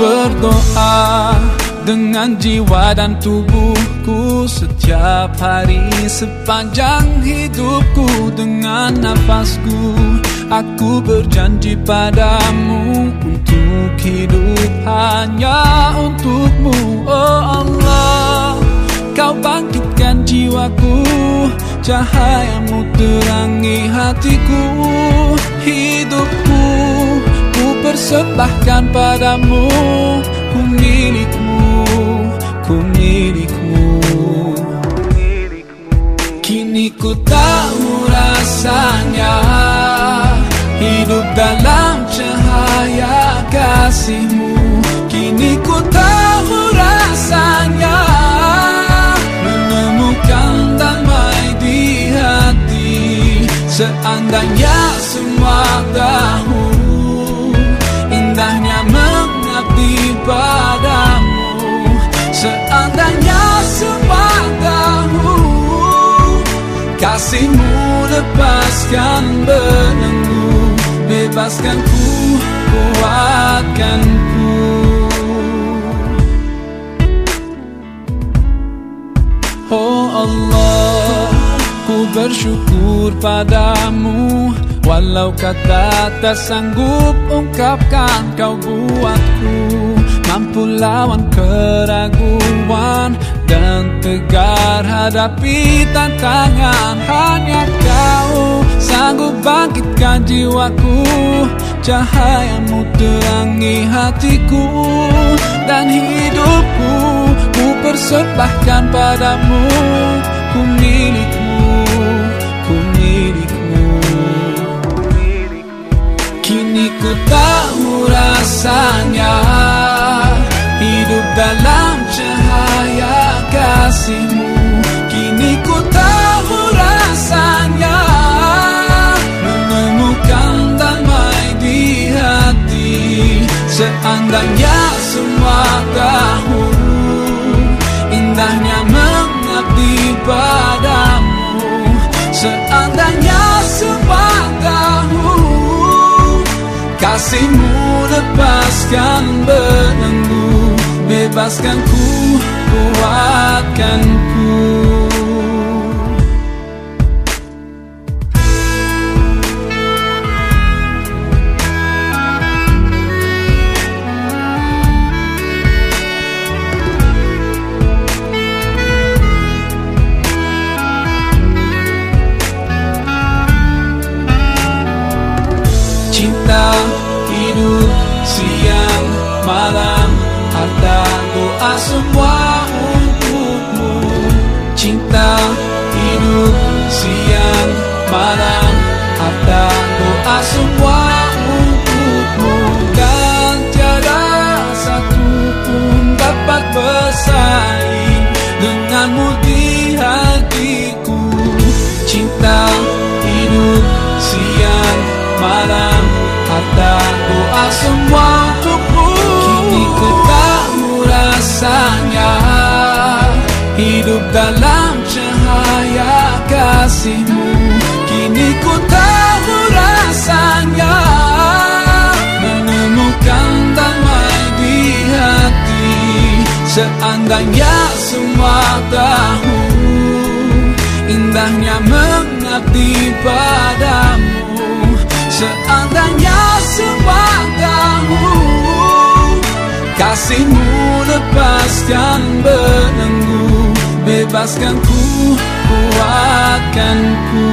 berdoa dengan jiwa dan tubuhku setiap hari sepanjang hidupku. Dengan nafasku aku berjanji padamu untuk hidup hanya untukmu. Oh Allah kau bangkitkan jiwaku cahayamu terangi hatiku persembahkan padamu ku milikmu ku milikmu kini ku tahu rasanya hidup dalam cahaya kasihmu. Kini ku tahu rasanya menemukan damai di hati. Seandainya semua tahu padamu seandainya semua tahu kasihmu lepaskan belenggu bebaskan ku kuatkan ku. Oh Allah ku bersyukur padamu. Walau kata tak sanggup ungkapkan kau buatku Mampu lawan keraguan Dan tegar hadapi tantangan. Hanya kau sanggup bangkitkan jiwaku Cahayamu terangi hatiku Dan hidupku. Ku persembahkan padamu Ku milikmu, kasihmu. Kini ku tahu rasanya. Menemukan damai di hati. Seandainya semua tahu Indahnya mengabdi padamu. Seandainya semua tahu Kasihmu lepaskan belenggu Bebaskan ku, kuatkan siang malam Harta doa semua untukmu. Dan tiada satu pun dapat bersaing Denganmu di hatiku. Cinta hidup siang malam Harta doa semua untukmu. Kini ku rasanya Hidup dalam kasihmu Kini ku tahu rasanya. Menemukan damai di hati Seandainya semua tahu Indahnya mengabdi padamu. Seandainya semua tahu Kasihmu lepaskan belenggu Bebaskan ku, kuatkan ku